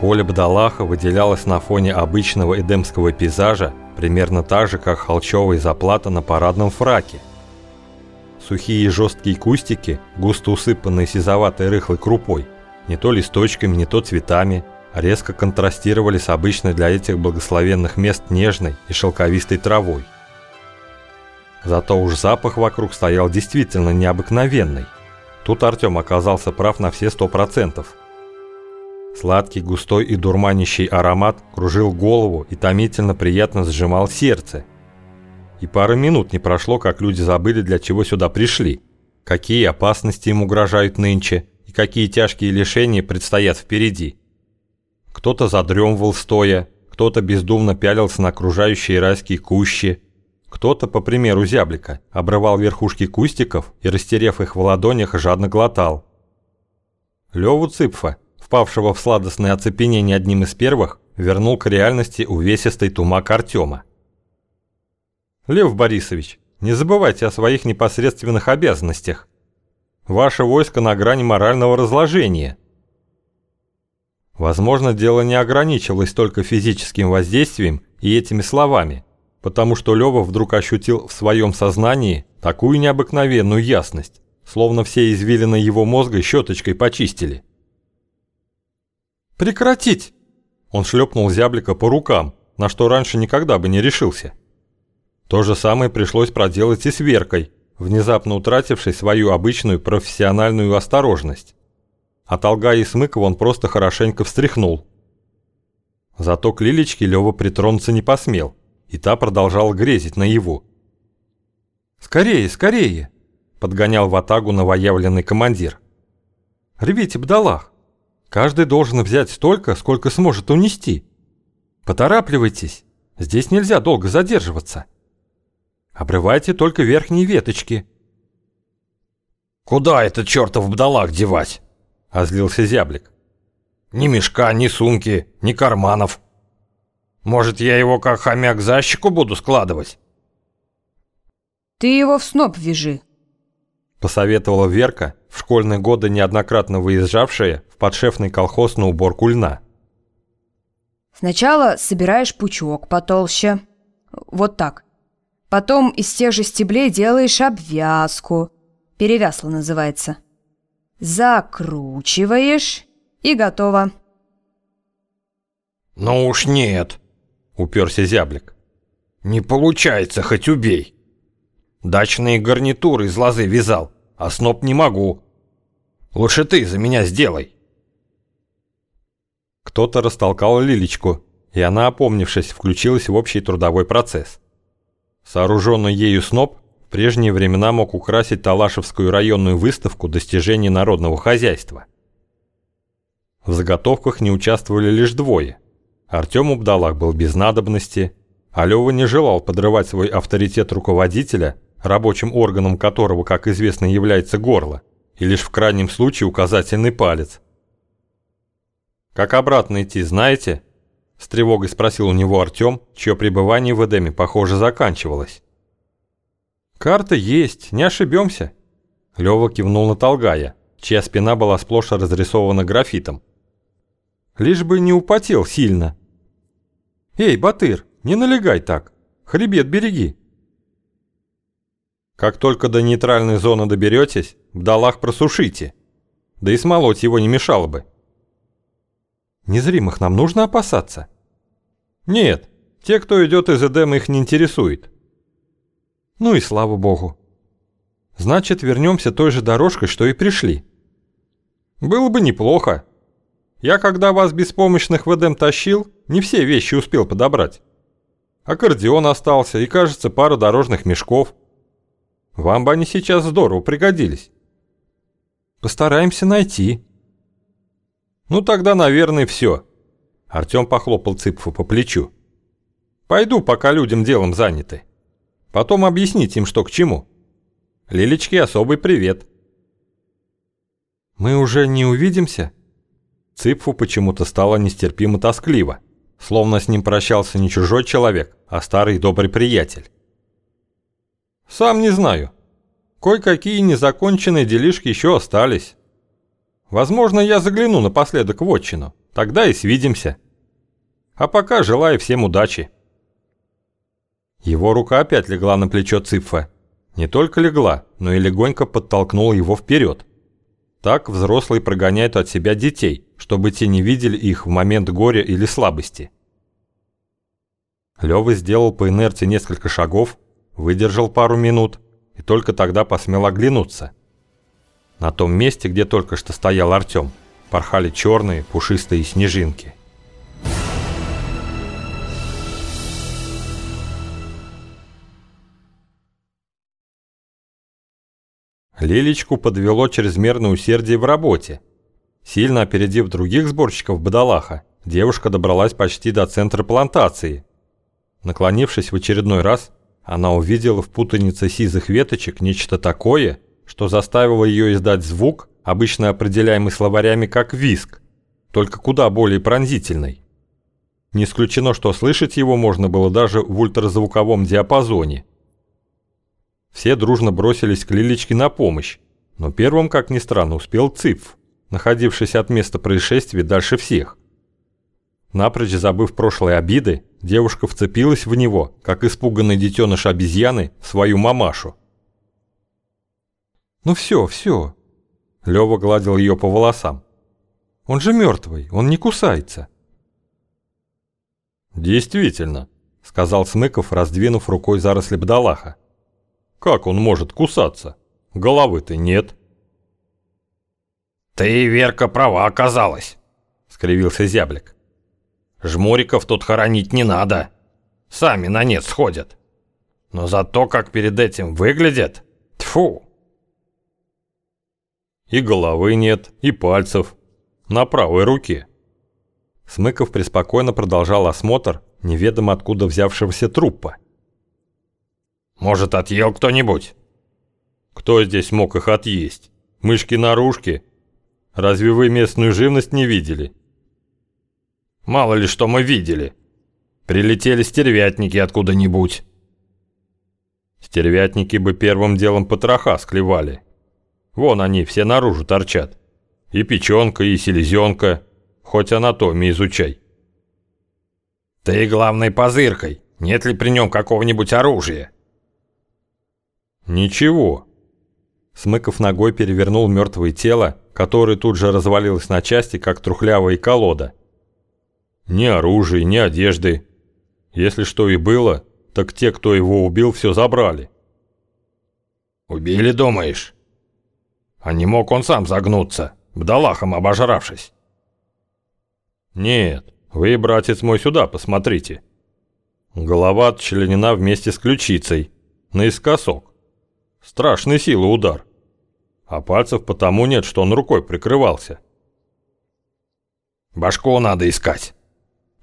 Поле Бдалаха выделялось на фоне обычного эдемского пейзажа примерно так же, как холчевая заплата на парадном фраке. Сухие жесткие кустики, густо усыпанные сизоватой рыхлой крупой, не то листочками, не то цветами, резко контрастировали с обычной для этих благословенных мест нежной и шелковистой травой. Зато уж запах вокруг стоял действительно необыкновенный. Тут Артем оказался прав на все сто процентов. Сладкий, густой и дурманящий аромат кружил голову и томительно приятно сжимал сердце. И пары минут не прошло, как люди забыли, для чего сюда пришли, какие опасности им угрожают нынче и какие тяжкие лишения предстоят впереди. Кто-то задремывал стоя, кто-то бездумно пялился на окружающие райские кущи, кто-то, по примеру зяблика, обрывал верхушки кустиков и, растерев их в ладонях, жадно глотал. Леву Цыпфа впавшего в сладостное оцепенение одним из первых, вернул к реальности увесистый тумак Артема. «Лев Борисович, не забывайте о своих непосредственных обязанностях. Ваше войско на грани морального разложения». Возможно, дело не ограничивалось только физическим воздействием и этими словами, потому что Лёва вдруг ощутил в своем сознании такую необыкновенную ясность, словно все извилины его мозга щеточкой почистили. «Прекратить!» Он шлепнул зяблика по рукам, на что раньше никогда бы не решился. То же самое пришлось проделать и с Веркой, внезапно утратившей свою обычную профессиональную осторожность. От Алга и Смыкова он просто хорошенько встряхнул. Зато к Лилечке Лёва притронуться не посмел, и та продолжала грезить на его. «Скорее, скорее!» – подгонял в атагу новоявленный командир. «Рвите бдалах!» Каждый должен взять столько, сколько сможет унести. Поторапливайтесь, здесь нельзя долго задерживаться. Обрывайте только верхние веточки. «Куда этот чертов бдалах девать?» – озлился зяблик. «Ни мешка, ни сумки, ни карманов. Может, я его как хомяк за щеку буду складывать?» «Ты его в сноп вяжи», – посоветовала Верка, в школьные годы неоднократно выезжавшая в подшефный колхоз на уборку льна. Сначала собираешь пучок потолще. Вот так. Потом из тех же стеблей делаешь обвязку. Перевясло называется. Закручиваешь и готово. «Ну уж нет», — уперся зяблик. «Не получается, хоть убей. Дачные гарнитуры из лозы вязал, а сноп не могу. Лучше ты за меня сделай. Кто-то растолкал Лилечку, и она, опомнившись, включилась в общий трудовой процесс. Сооруженный ею сноп в прежние времена мог украсить Талашевскую районную выставку достижений народного хозяйства. В заготовках не участвовали лишь двое. Артем Убдалах был без надобности, а Лёва не желал подрывать свой авторитет руководителя рабочим органом которого, как известно, является горло, и лишь в крайнем случае указательный палец. «Как обратно идти, знаете?» – с тревогой спросил у него Артем, чье пребывание в Эдеме, похоже, заканчивалось. «Карта есть, не ошибемся», – Лёва кивнул на Толгая, чья спина была сплошь разрисована графитом. «Лишь бы не употел сильно». «Эй, Батыр, не налегай так, хребет береги». Как только до нейтральной зоны доберетесь, бдалах просушите. Да и смолоть его не мешало бы. Незримых нам нужно опасаться? Нет, те, кто идет из Эдема, их не интересует. Ну и слава богу. Значит, вернемся той же дорожкой, что и пришли. Было бы неплохо. Я, когда вас беспомощных в Эдем тащил, не все вещи успел подобрать. Аккордеон остался и, кажется, пара дорожных мешков – вам бы они сейчас здорово пригодились. Постараемся найти. Ну тогда, наверное, все. Артем похлопал Цыпфу по плечу. Пойду, пока людям делом заняты. Потом объяснить им, что к чему. Лилечке особый привет. Мы уже не увидимся? Цыпфу почему-то стало нестерпимо тоскливо, словно с ним прощался не чужой человек, а старый добрый приятель. Сам не знаю. Кое-какие незаконченные делишки еще остались. Возможно, я загляну напоследок в отчину. Тогда и свидимся. А пока желаю всем удачи. Его рука опять легла на плечо Ципфа. Не только легла, но и легонько подтолкнула его вперед. Так взрослые прогоняют от себя детей, чтобы те не видели их в момент горя или слабости. Лёва сделал по инерции несколько шагов, выдержал пару минут и только тогда посмел оглянуться. На том месте, где только что стоял Артём, порхали черные пушистые снежинки. Лилечку подвело чрезмерное усердие в работе. Сильно опередив других сборщиков Бадалаха, девушка добралась почти до центра плантации. Наклонившись в очередной раз, она увидела в путанице сизых веточек нечто такое, что заставило ее издать звук, обычно определяемый словарями как виск, только куда более пронзительный. Не исключено, что слышать его можно было даже в ультразвуковом диапазоне – все дружно бросились к Лилечке на помощь, но первым, как ни странно, успел Цыпф, находившийся от места происшествия дальше всех. Напрочь забыв прошлые обиды, девушка вцепилась в него, как испуганный детеныш обезьяны, в свою мамашу. «Ну все, все!» Лёва гладил ее по волосам. «Он же мертвый, он не кусается!» «Действительно», — сказал Смыков, раздвинув рукой заросли бдалаха. Как он может кусаться? Головы-то нет. Ты, Верка, права оказалась, скривился зяблик. Жмуриков тут хоронить не надо. Сами на нет сходят. Но зато как перед этим выглядят, тфу. И головы нет, и пальцев. На правой руке. Смыков преспокойно продолжал осмотр неведомо откуда взявшегося трупа. Может, отъел кто-нибудь? Кто здесь мог их отъесть? Мышки-нарушки? Разве вы местную живность не видели? Мало ли что мы видели. Прилетели стервятники откуда-нибудь. Стервятники бы первым делом потроха склевали. Вон они все наружу торчат. И печенка, и селезенка. Хоть анатомию изучай. Ты, главной позыркой, нет ли при нем какого-нибудь оружия? «Ничего». Смыков ногой перевернул мертвое тело, которое тут же развалилось на части, как трухлявая колода. Ни оружия, ни одежды. Если что и было, так те, кто его убил, все забрали. «Убили, думаешь?» «А не мог он сам загнуться, бдалахом обожравшись?» «Нет, вы, братец мой, сюда посмотрите. Голова отчленена вместе с ключицей, наискосок. Страшной силы удар. А пальцев потому нет, что он рукой прикрывался. Башку надо искать.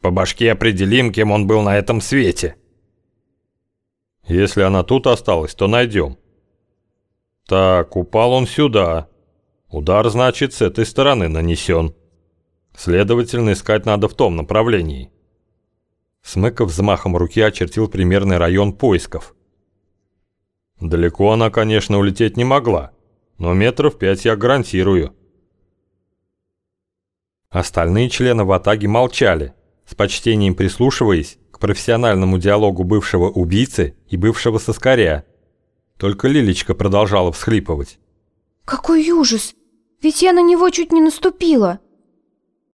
По башке определим, кем он был на этом свете. Если она тут осталась, то найдем. Так, упал он сюда. Удар, значит, с этой стороны нанесен. Следовательно, искать надо в том направлении. Смыков взмахом руки очертил примерный район поисков. Далеко она, конечно, улететь не могла, но метров пять я гарантирую. Остальные члены ватаги молчали, с почтением прислушиваясь к профессиональному диалогу бывшего убийцы и бывшего соскаря. Только Лилечка продолжала всхлипывать. «Какой ужас! Ведь я на него чуть не наступила!»